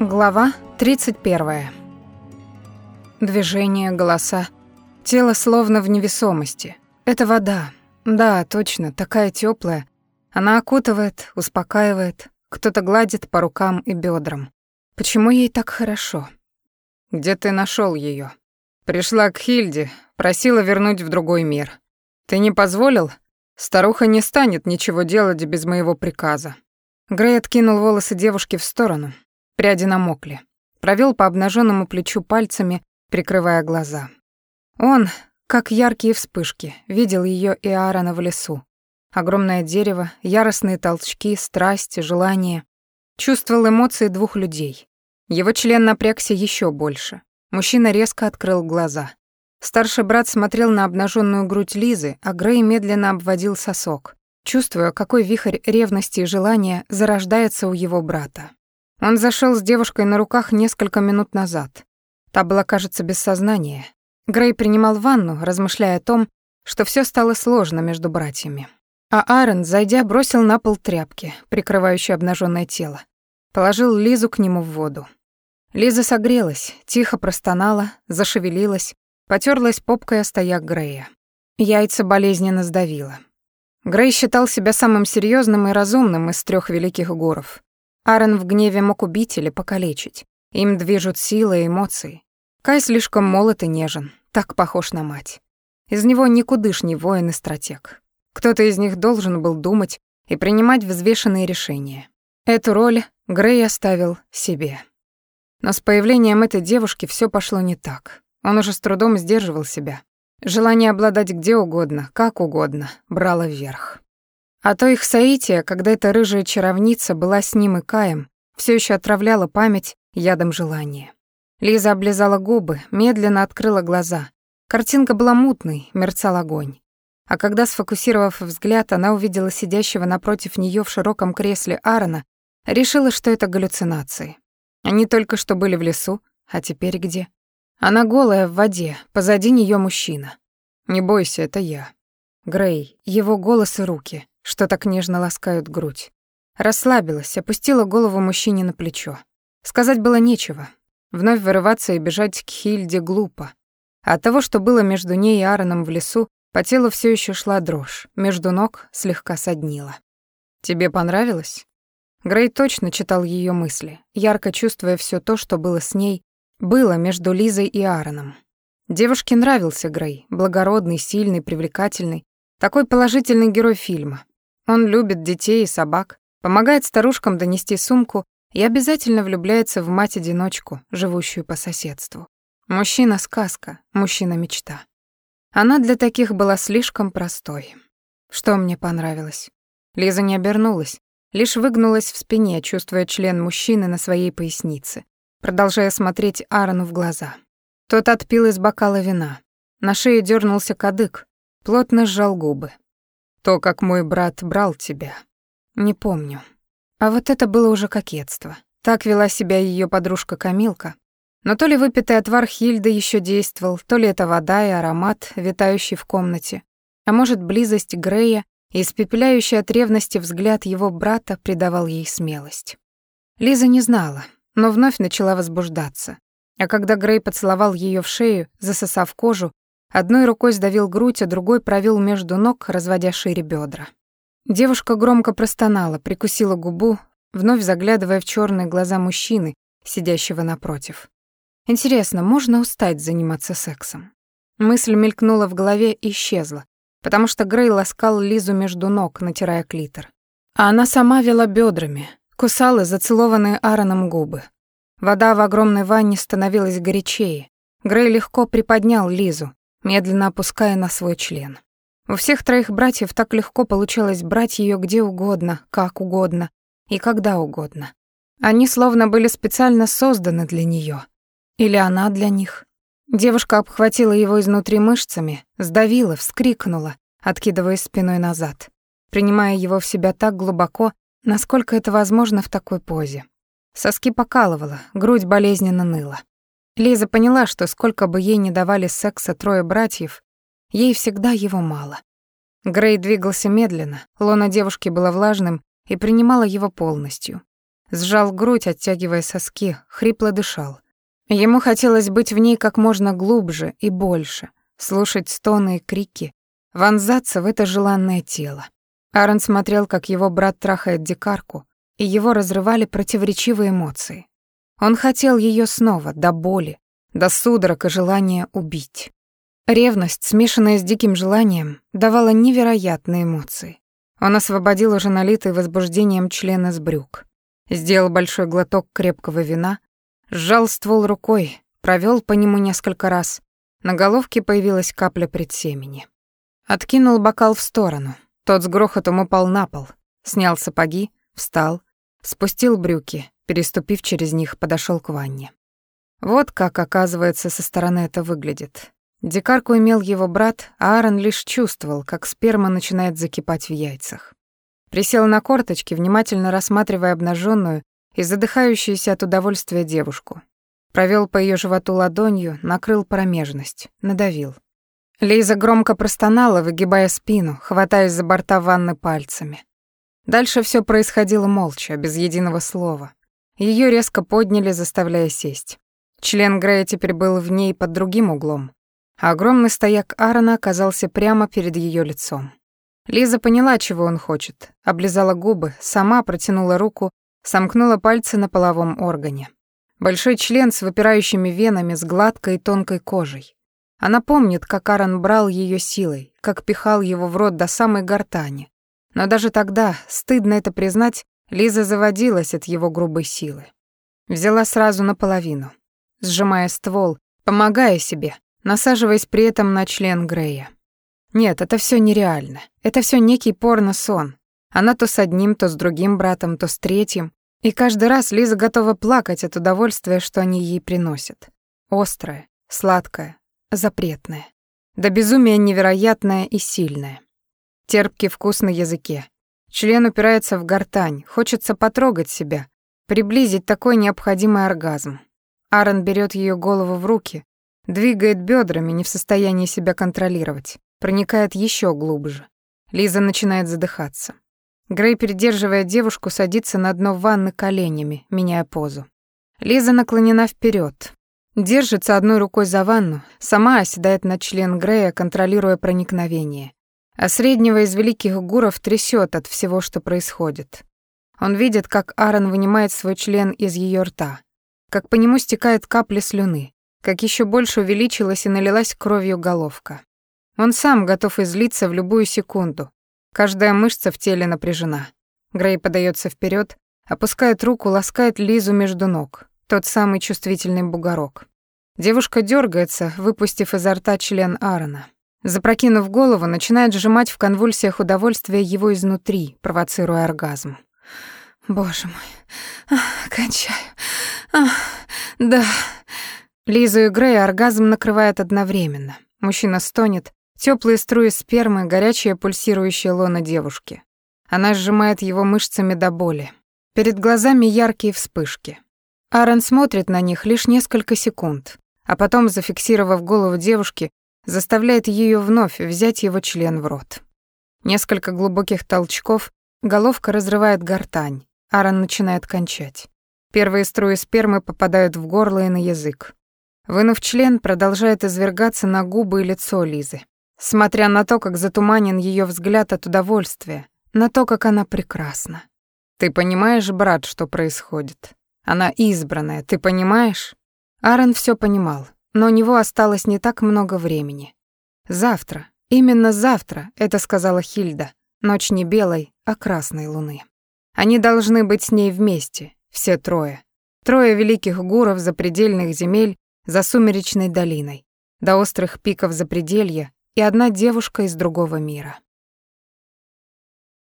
Глава 31. Движение, голоса. Тело словно в невесомости. Это вода. Да, точно, такая теплая. Она окутывает, успокаивает. Кто-то гладит по рукам и бедрам. Почему ей так хорошо? Где ты нашел ее? Пришла к Хильде, просила вернуть в другой мир. Ты не позволил? Старуха не станет ничего делать без моего приказа. Грей откинул волосы девушки в сторону, Пряди намокли. Провел по обнаженному плечу пальцами, прикрывая глаза. Он, как яркие вспышки, видел ее и Аарона в лесу. Огромное дерево, яростные толчки, страсть, желание. Чувствовал эмоции двух людей. Его член напрягся еще больше. Мужчина резко открыл глаза. Старший брат смотрел на обнаженную грудь Лизы, а Грей медленно обводил сосок, чувствуя, какой вихрь ревности и желания зарождается у его брата. Он зашел с девушкой на руках несколько минут назад. Та была, кажется, без сознания. Грей принимал ванну, размышляя о том, что все стало сложно между братьями. А Аарон, зайдя, бросил на пол тряпки, прикрывающие обнаженное тело. Положил Лизу к нему в воду. Лиза согрелась, тихо простонала, зашевелилась, потерлась попкой о стояк Грея. Яйца болезненно сдавило. Грей считал себя самым серьезным и разумным из трех великих горов. Аарон в гневе мог убить или покалечить. Им движут силы и эмоции. Кай слишком молод и нежен, так похож на мать. Из него никудышний воин и стратег. Кто-то из них должен был думать и принимать взвешенные решения. Эту роль Грей оставил себе. Но с появлением этой девушки все пошло не так. Он уже с трудом сдерживал себя. Желание обладать где угодно, как угодно, брало вверх. А то их соитие, когда эта рыжая чаровница была с ним и Каем, все еще отравляло память ядом желания. Лиза облизала губы, медленно открыла глаза. Картинка была мутной, мерцал огонь. А когда, сфокусировав взгляд, она увидела сидящего напротив нее в широком кресле Аарона, решила, что это галлюцинации. Они только что были в лесу, а теперь где? Она голая в воде, позади нее мужчина. «Не бойся, это я». Грей, его голос и руки что так нежно ласкают грудь. Расслабилась, опустила голову мужчине на плечо. Сказать было нечего. Вновь вырываться и бежать к Хильде глупо. От того, что было между ней и Аароном в лесу, по телу все еще шла дрожь, между ног слегка соднила. «Тебе понравилось?» Грей точно читал ее мысли, ярко чувствуя все то, что было с ней, было между Лизой и Аароном. Девушке нравился Грей, благородный, сильный, привлекательный, такой положительный герой фильма. Он любит детей и собак, помогает старушкам донести сумку и обязательно влюбляется в мать-одиночку, живущую по соседству. Мужчина-сказка, мужчина-мечта. Она для таких была слишком простой. Что мне понравилось? Лиза не обернулась, лишь выгнулась в спине, чувствуя член мужчины на своей пояснице, продолжая смотреть Аарону в глаза. Тот отпил из бокала вина. На шее дернулся кадык, плотно сжал губы. То, как мой брат брал тебя. Не помню. А вот это было уже кокетство. Так вела себя ее подружка Камилка. Но то ли выпитый отвар Хильды еще действовал, то ли это вода и аромат, витающий в комнате, а может, близость Грея и испепеляющий от ревности взгляд его брата придавал ей смелость. Лиза не знала, но вновь начала возбуждаться. А когда Грей поцеловал ее в шею, засосав кожу, Одной рукой сдавил грудь, а другой провел между ног, разводя шире бедра. Девушка громко простонала, прикусила губу, вновь заглядывая в черные глаза мужчины, сидящего напротив. Интересно, можно устать заниматься сексом? Мысль мелькнула в голове и исчезла, потому что Грей ласкал Лизу между ног, натирая клитор. А она сама вела бедрами, кусала зацелованные Аароном губы. Вода в огромной ванне становилась горячее. Грей легко приподнял Лизу, медленно опуская на свой член. У всех троих братьев так легко получалось брать ее где угодно, как угодно и когда угодно. Они словно были специально созданы для нее, Или она для них. Девушка обхватила его изнутри мышцами, сдавила, вскрикнула, откидываясь спиной назад, принимая его в себя так глубоко, насколько это возможно в такой позе. Соски покалывала, грудь болезненно ныла. Лиза поняла, что сколько бы ей ни давали секса трое братьев, ей всегда его мало. Грей двигался медленно, лона девушки было влажным и принимала его полностью. Сжал грудь, оттягивая соски, хрипло дышал. Ему хотелось быть в ней как можно глубже и больше, слушать стоны и крики, вонзаться в это желанное тело. Аарон смотрел, как его брат трахает дикарку, и его разрывали противоречивые эмоции. Он хотел ее снова, до боли, до судорог и желания убить. Ревность, смешанная с диким желанием, давала невероятные эмоции. Он освободил уже налитый возбуждением член из брюк. Сделал большой глоток крепкого вина, сжал ствол рукой, провел по нему несколько раз. На головке появилась капля предсемени. Откинул бокал в сторону. Тот с грохотом упал на пол. Снял сапоги, встал, спустил брюки, переступив через них, подошел к ванне. Вот как, оказывается, со стороны это выглядит. Дикарку имел его брат, а Аарон лишь чувствовал, как сперма начинает закипать в яйцах. Присел на корточки, внимательно рассматривая обнаженную и задыхающуюся от удовольствия девушку. Провел по ее животу ладонью, накрыл промежность, надавил. Лиза громко простонала, выгибая спину, хватаясь за борта ванны пальцами. Дальше все происходило молча, без единого слова. Ее резко подняли, заставляя сесть. Член Грея теперь был в ней под другим углом а огромный стояк Аарона оказался прямо перед ее лицом. Лиза поняла, чего он хочет, облизала губы, сама протянула руку, сомкнула пальцы на половом органе. Большой член с выпирающими венами, с гладкой и тонкой кожей. Она помнит, как Аарон брал ее силой, как пихал его в рот до самой гортани. Но даже тогда, стыдно это признать, Лиза заводилась от его грубой силы. Взяла сразу наполовину, сжимая ствол, помогая себе, насаживаясь при этом на член Грея. Нет, это все нереально. Это все некий порно-сон. Она то с одним, то с другим братом, то с третьим. И каждый раз Лиза готова плакать от удовольствия, что они ей приносят. Острое, сладкое, запретное. До безумия невероятное и сильное. Терпкий вкус на языке. Член упирается в гортань, хочется потрогать себя, приблизить такой необходимый оргазм. Аарон берет ее голову в руки, Двигает бедрами, не в состоянии себя контролировать. Проникает еще глубже. Лиза начинает задыхаться. Грей, придерживая девушку, садится на дно ванны коленями, меняя позу. Лиза наклонена вперед, Держится одной рукой за ванну, сама оседает на член Грея, контролируя проникновение. А среднего из великих гуров трясет от всего, что происходит. Он видит, как Аарон вынимает свой член из ее рта, как по нему стекает капли слюны, как еще больше увеличилась и налилась кровью головка. Он сам готов излиться в любую секунду. Каждая мышца в теле напряжена. Грей подается вперед, опускает руку, ласкает Лизу между ног. Тот самый чувствительный бугорок. Девушка дергается, выпустив изо рта член Аарона. Запрокинув голову, начинает сжимать в конвульсиях удовольствия его изнутри, провоцируя оргазм. «Боже мой, ах, кончаю. Ах, да». Лизу и Грея оргазм накрывает одновременно. Мужчина стонет, теплые струи спермы, горячая пульсирующая лона девушки. Она сжимает его мышцами до боли. Перед глазами яркие вспышки. Аарон смотрит на них лишь несколько секунд, а потом, зафиксировав голову девушки, заставляет ее вновь взять его член в рот. Несколько глубоких толчков, головка разрывает гортань, Аарон начинает кончать. Первые струи спермы попадают в горло и на язык. Вынув член, продолжает извергаться на губы и лицо Лизы. Смотря на то, как затуманен ее взгляд от удовольствия, на то, как она прекрасна. «Ты понимаешь, брат, что происходит? Она избранная, ты понимаешь?» Аарон все понимал, но у него осталось не так много времени. «Завтра, именно завтра», — это сказала Хильда, ночь не белой, а красной луны. Они должны быть с ней вместе, все трое. Трое великих гуров запредельных земель, за сумеречной долиной, до острых пиков запределья и одна девушка из другого мира.